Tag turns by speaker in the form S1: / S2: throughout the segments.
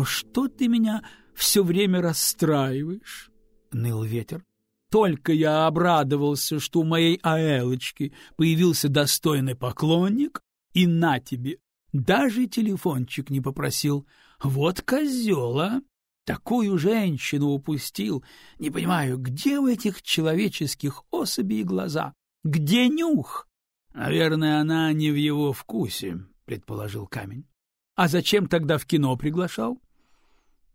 S1: Но что ты меня все время расстраиваешь? — ныл ветер. Только я обрадовался, что у моей Аэлочки появился достойный поклонник, и на тебе, даже телефончик не попросил. Вот козел, а! Такую женщину упустил. Не понимаю, где у этих человеческих особей глаза? Где нюх? Наверное, она не в его вкусе, предположил камень. А зачем тогда в кино приглашал?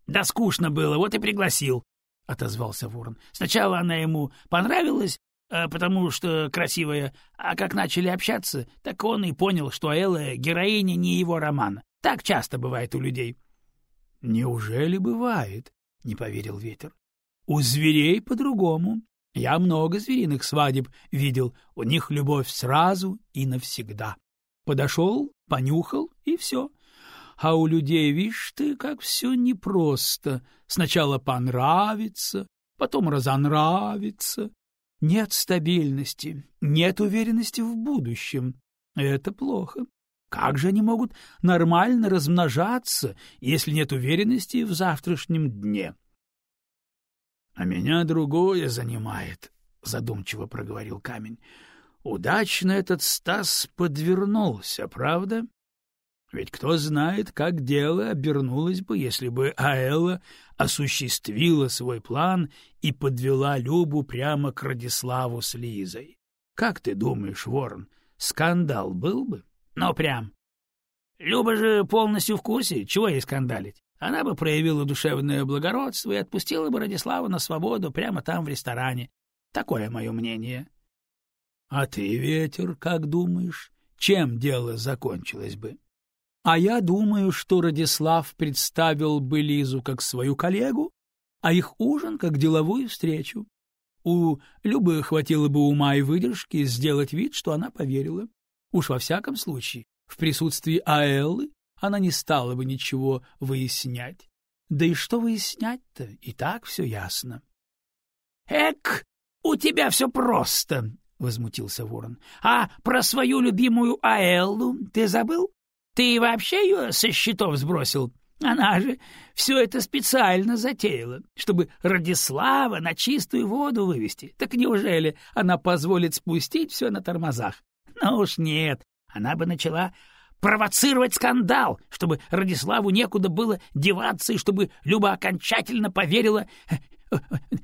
S1: Да скучно было, вот и пригласил, отозвался Ворон. Сначала она ему понравилась, э, потому что красивая, а как начали общаться, так он и понял, что Элла героиня не его романа. Так часто бывает у людей. Неужели бывает? не поверил ветер. У зверей по-другому. Я много звериных свадеб видел, у них любовь сразу и навсегда. Подошел, понюхал и все. А у людей, видишь ты, как все непросто. Сначала понравится, потом разонравится. Нет стабильности, нет уверенности в будущем. Это плохо. Как же они могут нормально размножаться, если нет уверенности в завтрашнем дне? — А меня другое занимает, — задумчиво проговорил камень. — Удачно этот Стас подвернулся, правда? Ведь кто знает, как дело обернулось бы, если бы Аэла осуществила свой план и подвела Любу прямо к Радиславу с Лизой. Как ты думаешь, Ворон, скандал был бы? — но прям. Люба же полностью в курсе, чего ей скандалить. Она бы проявила душевное благородство и отпустила бы Радислава на свободу прямо там, в ресторане. Такое мое мнение. — А ты, ветер, как думаешь, чем дело закончилось бы? — А я думаю, что Радислав представил бы Лизу как свою коллегу, а их ужин как деловую встречу. У Любы хватило бы ума и выдержки сделать вид, что она поверила. Уж во всяком случае, в присутствии Аэллы она не стала бы ничего выяснять. Да и что выяснять-то? И так все ясно. — Эк, у тебя все просто, — возмутился ворон. — А про свою любимую Аэллу ты забыл? Ты вообще ее со счетов сбросил? Она же все это специально затеяла, чтобы Радислава на чистую воду вывести. Так неужели она позволит спустить все на тормозах? Ну уж нет, она бы начала провоцировать скандал, чтобы Радиславу некуда было деваться и чтобы Люба окончательно поверила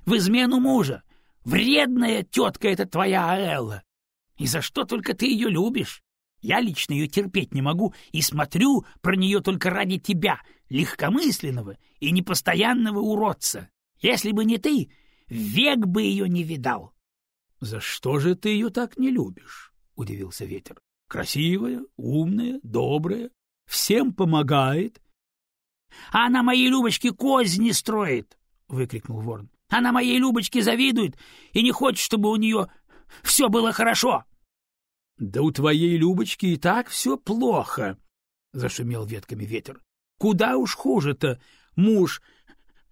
S1: в измену мужа. Вредная тетка эта твоя Аэлла. И за что только ты ее любишь? Я лично ее терпеть не могу и смотрю про нее только ради тебя, легкомысленного и непостоянного уродца. Если бы не ты, век бы ее не видал. — За что же ты ее так не любишь? — удивился ветер. — Красивая, умная, добрая, всем помогает. — Она моей Любочке козни строит! — выкрикнул ворон. — Она моей Любочке завидует и не хочет, чтобы у нее все было хорошо. — Да у твоей Любочки и так все плохо, — зашумел ветками ветер. — Куда уж хуже-то муж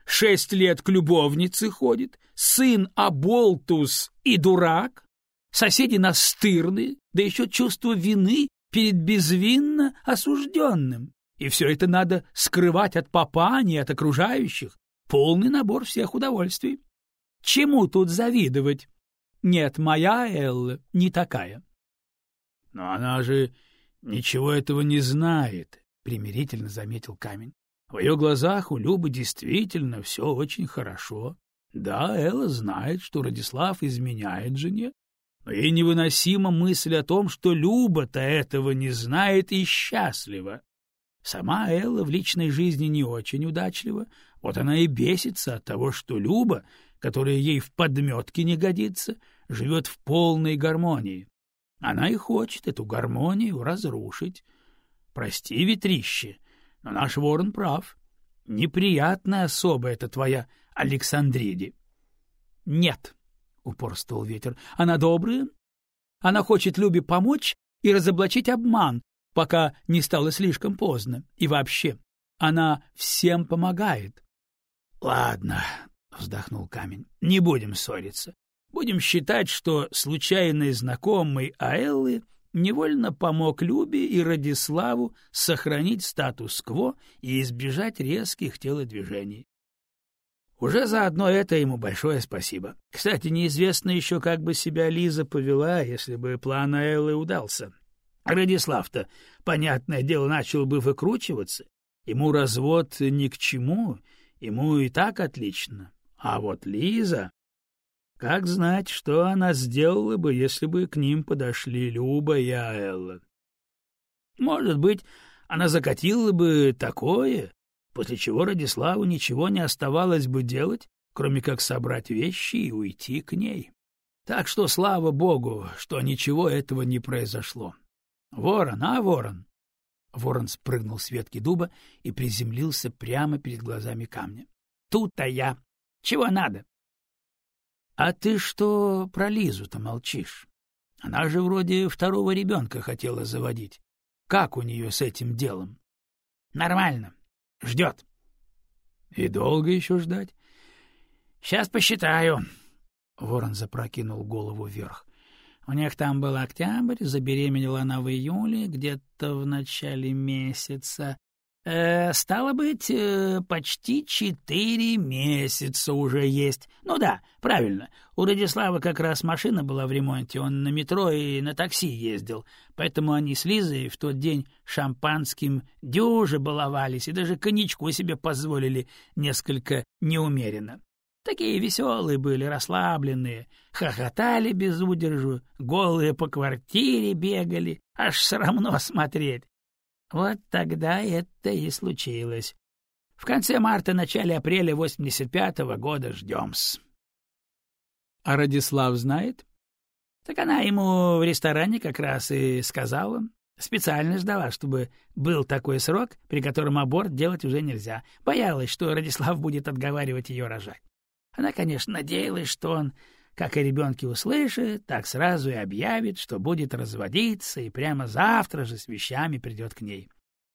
S1: шесть лет к любовнице ходит, сын оболтус и дурак, Соседи настырны, да еще чувство вины перед безвинно осужденным. И все это надо скрывать от папани и от окружающих. Полный набор всех удовольствий. Чему тут завидовать? Нет, моя Элла не такая. — Но она же ничего этого не знает, — примирительно заметил камень. В ее глазах у Любы действительно все очень хорошо. Да, Элла знает, что Радислав изменяет жене, но ей невыносима мысль о том, что Люба-то этого не знает и счастлива. Сама Элла в личной жизни не очень удачлива, вот она и бесится от того, что Люба, которая ей в подметке не годится, живет в полной гармонии. Она и хочет эту гармонию разрушить. Прости, ветрище, но наш ворон прав. Неприятная особа эта твоя Александриди. — Нет, — упорствовал ветер. — Она добрая. Она хочет Любе помочь и разоблачить обман, пока не стало слишком поздно. И вообще, она всем помогает. — Ладно, — вздохнул камень, — не будем ссориться. Будем считать, что случайный знакомый Аэллы невольно помог Любе и Радиславу сохранить статус-кво и избежать резких телодвижений. Уже заодно это ему большое спасибо. Кстати, неизвестно еще, как бы себя Лиза повела, если бы план Эллы удался. Радислав-то, понятное дело, начал бы выкручиваться. Ему развод ни к чему, ему и так отлично. А вот Лиза... Как знать, что она сделала бы, если бы к ним подошли Люба и Аэлла? Может быть, она закатила бы такое, после чего Радиславу ничего не оставалось бы делать, кроме как собрать вещи и уйти к ней. Так что слава богу, что ничего этого не произошло. Ворон, а, ворон? Ворон спрыгнул с ветки дуба и приземлился прямо перед глазами камня. — Тут-то я. Чего надо? А ты что про Лизу-то молчишь? Она же вроде второго ребенка хотела заводить. Как у нее с этим делом? Нормально. Ждет. И долго еще ждать? Сейчас посчитаю. Ворон запрокинул голову вверх. У них там был октябрь, забеременела она в июле, где-то в начале месяца. Э, стало быть, э, почти четыре месяца уже есть. Ну да, правильно. У Радислава как раз машина была в ремонте, он на метро и на такси ездил, поэтому они с Лизой в тот день шампанским дюже баловались и даже коньячку себе позволили несколько неумеренно. Такие веселые были, расслабленные, хохотали без удержу, голые по квартире бегали, аж срамно смотреть. Вот тогда это и случилось. В конце марта-начале апреля 85-го года ждем-с. — А Радислав знает? — Так она ему в ресторане как раз и сказала. Специально ждала, чтобы был такой срок, при котором аборт делать уже нельзя. Боялась, что Радислав будет отговаривать ее рожать. Она, конечно, надеялась, что он как и ребенки услышит, так сразу и объявит, что будет разводиться, и прямо завтра же с вещами придет к ней.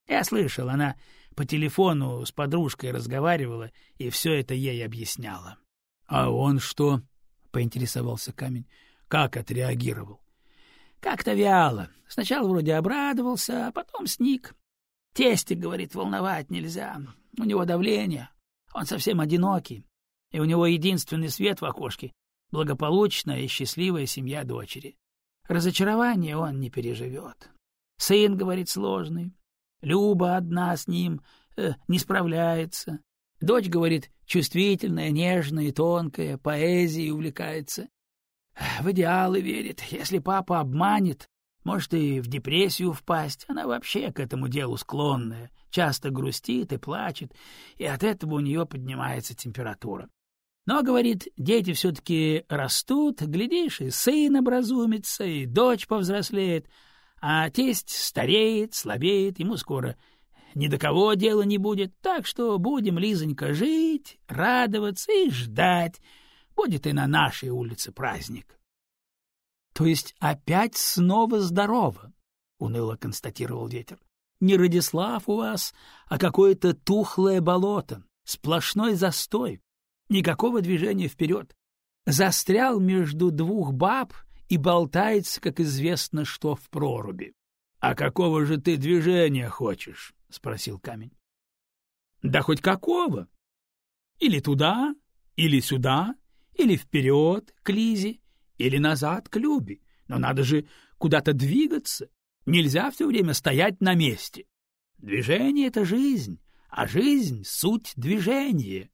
S1: Я слышал, она по телефону с подружкой разговаривала и все это ей объясняла. — А он что? — поинтересовался камень. — Как отреагировал? — Как-то вяло. Сначала вроде обрадовался, а потом сник. Тесте, говорит, волновать нельзя. У него давление. Он совсем одинокий. И у него единственный свет в окошке благополучная и счастливая семья дочери. Разочарование он не переживет. Сын, говорит, сложный. Люба одна с ним э, не справляется. Дочь, говорит, чувствительная, нежная и тонкая, поэзией увлекается. В идеалы верит. Если папа обманет, может и в депрессию впасть. Она вообще к этому делу склонная, часто грустит и плачет, и от этого у нее поднимается температура. Но, говорит, дети все-таки растут, глядишь, и сын образумится, и дочь повзрослеет, а тесть стареет, слабеет, ему скоро ни до кого дела не будет, так что будем, Лизонька, жить, радоваться и ждать. Будет и на нашей улице праздник. — То есть опять снова здорово? — уныло констатировал ветер. — Не Радислав у вас, а какое-то тухлое болото, сплошной застой. Никакого движения вперед. Застрял между двух баб и болтается, как известно, что в проруби. — А какого же ты движения хочешь? — спросил камень. — Да хоть какого. Или туда, или сюда, или вперед к Лизе, или назад к Любе. Но надо же куда-то двигаться. Нельзя все время стоять на месте. Движение — это жизнь, а жизнь — суть движения.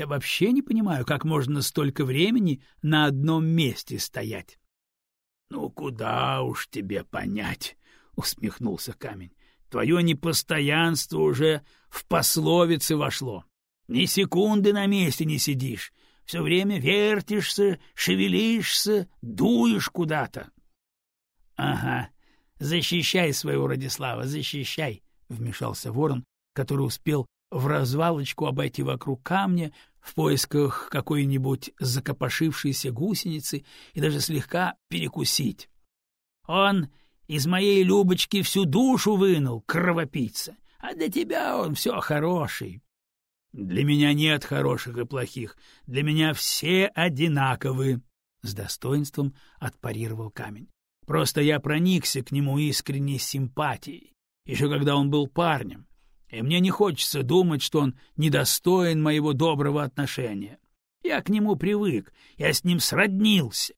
S1: Я вообще не понимаю, как можно столько времени на одном месте стоять. — Ну, куда уж тебе понять, — усмехнулся камень. — Твое непостоянство уже в пословицы вошло. Ни секунды на месте не сидишь. Все время вертишься, шевелишься, дуешь куда-то. — Ага, защищай своего Радислава, защищай, — вмешался ворон, который успел в развалочку обойти вокруг камня в поисках какой-нибудь закопошившейся гусеницы и даже слегка перекусить. Он из моей Любочки всю душу вынул, кровопийца, а для тебя он все хороший. Для меня нет хороших и плохих, для меня все одинаковы, — с достоинством отпарировал камень. Просто я проникся к нему искренней симпатией, еще когда он был парнем, и мне не хочется думать, что он недостоин моего доброго отношения. Я к нему привык, я с ним сроднился.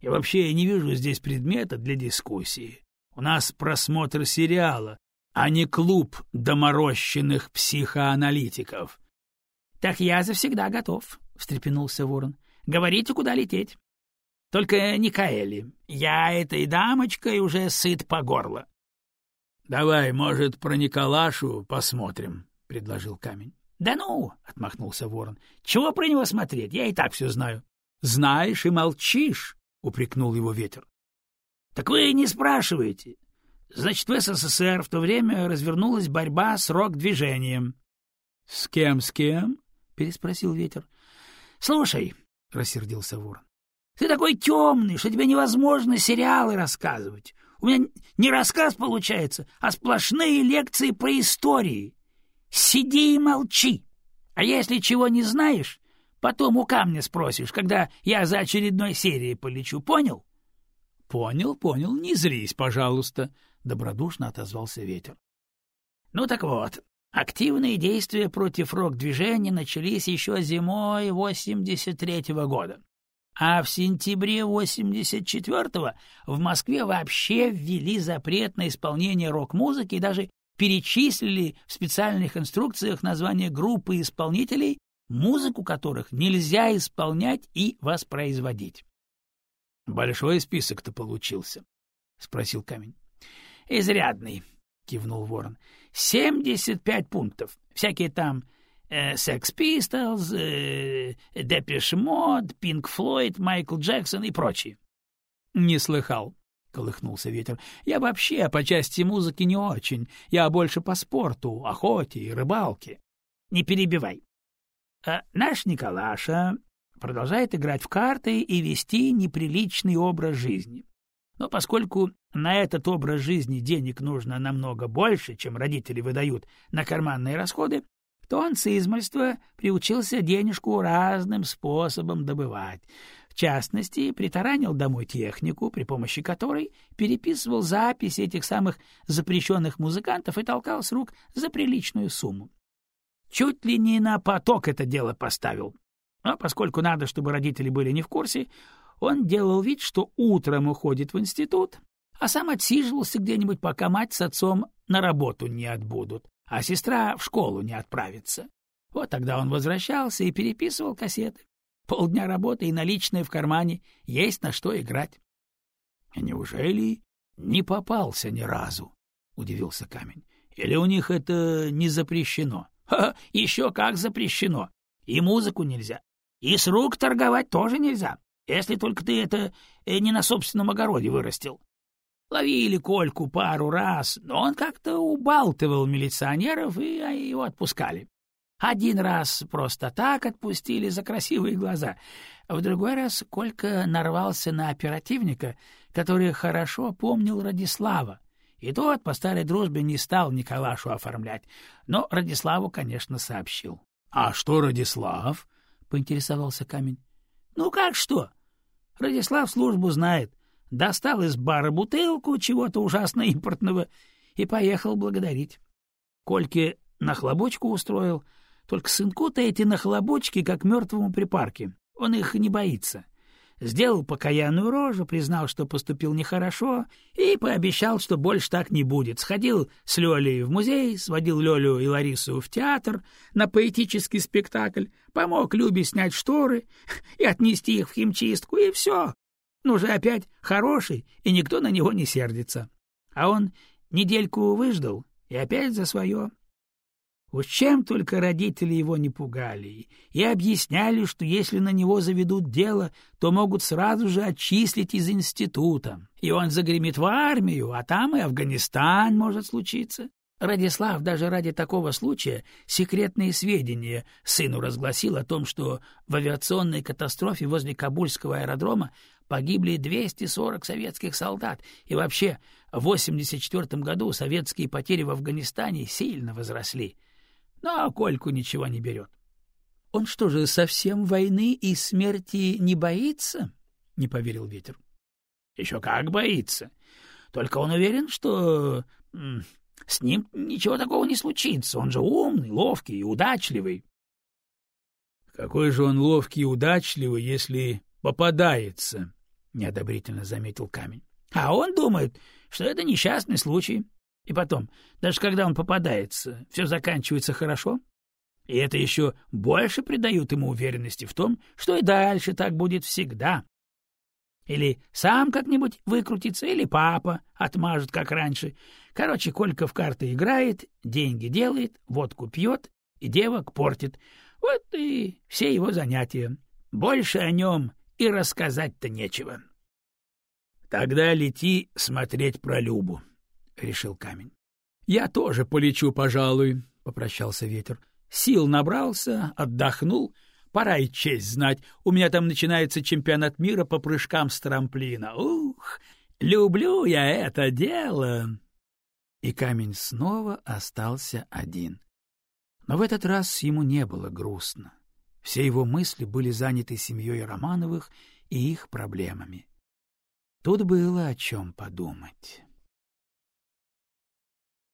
S1: И вообще я не вижу здесь предмета для дискуссии. У нас просмотр сериала, а не клуб доморощенных психоаналитиков. — Так я завсегда готов, — встрепенулся ворон. — Говорите, куда лететь. Только не Каэли. Я этой дамочкой уже сыт по горло. — Давай, может, про Николашу посмотрим, — предложил камень. — Да ну, — отмахнулся ворон, — чего про него смотреть? Я и так все знаю. — Знаешь и молчишь, — упрекнул его ветер. — Так вы не спрашиваете. Значит, в СССР в то время развернулась борьба с рок-движением. — С кем, с кем? — переспросил ветер. — Слушай, — рассердился ворон, — ты такой темный, что тебе невозможно сериалы рассказывать. У меня не рассказ получается, а сплошные лекции про истории. Сиди и молчи. А если чего не знаешь, потом у камня спросишь, когда я за очередной серией полечу. Понял? — Понял, понял. Не зрись, пожалуйста, — добродушно отозвался ветер. — Ну так вот, активные действия против рок-движения начались еще зимой 83-го года. А в сентябре 84-го в Москве вообще ввели запрет на исполнение рок-музыки и даже перечислили в специальных инструкциях название группы исполнителей, музыку которых нельзя исполнять и воспроизводить. — Большой список-то получился? — спросил камень. — Изрядный, — кивнул ворон. — Семьдесят пять пунктов. Всякие там Pistols, э, Depeche Mode, Pink Floyd, Майкл Джексон и прочие. — Не слыхал, — колыхнулся ветер. — Я вообще по части музыки не очень. Я больше по спорту, охоте и рыбалке. — Не перебивай. А наш Николаша продолжает играть в карты и вести неприличный образ жизни. Но поскольку на этот образ жизни денег нужно намного больше, чем родители выдают на карманные расходы, то он с измольства приучился денежку разным способом добывать. В частности, притаранил домой технику, при помощи которой переписывал записи этих самых запрещенных музыкантов и толкал с рук за приличную сумму. Чуть ли не на поток это дело поставил. Но поскольку надо, чтобы родители были не в курсе, он делал вид, что утром уходит в институт, а сам отсиживался где-нибудь, пока мать с отцом на работу не отбудут а сестра в школу не отправится. Вот тогда он возвращался и переписывал кассеты. Полдня работы и наличные в кармане, есть на что играть. — Неужели не попался ни разу? — удивился камень. — Или у них это не запрещено? — Ха, еще как запрещено. И музыку нельзя. И с рук торговать тоже нельзя, если только ты это э, не на собственном огороде вырастил. Ловили Кольку пару раз, но он как-то убалтывал милиционеров, и его отпускали. Один раз просто так отпустили за красивые глаза, а в другой раз Колька нарвался на оперативника, который хорошо помнил Радислава, и тот по старой дружбе не стал Николашу оформлять, но Радиславу, конечно, сообщил. — А что Радислав? — поинтересовался Камень. — Ну как что? Радислав службу знает — достал из бара бутылку чего-то ужасно импортного и поехал благодарить. Кольке нахлобочку устроил, только сынку-то эти нахлобочки, как мертвому припарке, он их не боится. Сделал покаянную рожу, признал, что поступил нехорошо, и пообещал, что больше так не будет. Сходил с Лёлей в музей, сводил Лёлю и Ларису в театр на поэтический спектакль, помог Любе снять шторы и отнести их в химчистку, и все. Ну же опять хороший, и никто на него не сердится. А он недельку выждал и опять за свое. Уж чем только родители его не пугали и объясняли, что если на него заведут дело, то могут сразу же отчислить из института, и он загремит в армию, а там и Афганистан может случиться. Радислав даже ради такого случая секретные сведения сыну разгласил о том, что в авиационной катастрофе возле Кабульского аэродрома погибли 240 советских солдат, и вообще в 1984 году советские потери в Афганистане сильно возросли. Но Кольку ничего не берет. — Он что же, совсем войны и смерти не боится? — не поверил Ветер.
S2: Еще как боится. Только он уверен, что с ним ничего такого не случится. Он же умный, ловкий и удачливый.
S1: Какой же он ловкий и удачливый, если попадается, неодобрительно заметил камень.
S2: А он думает, что это несчастный случай. И потом, даже когда он попадается, все заканчивается хорошо. И это еще больше придает ему уверенности в том, что и дальше так будет всегда. Или сам как-нибудь выкрутится, или папа отмажет, как раньше. Короче, Колька в карты играет, деньги делает, водку пьет и девок портит. Вот и все его занятия. Больше о нем и рассказать-то нечего.
S1: — Тогда лети смотреть про Любу, — решил камень. — Я тоже полечу, пожалуй, — попрощался ветер. Сил набрался, отдохнул. Пора и честь знать. У меня там начинается чемпионат мира по прыжкам с трамплина. Ух, люблю я это дело. И камень снова остался один. Но в этот раз ему не было грустно. Все его мысли были заняты семьей Романовых и их проблемами. Тут было о чем подумать.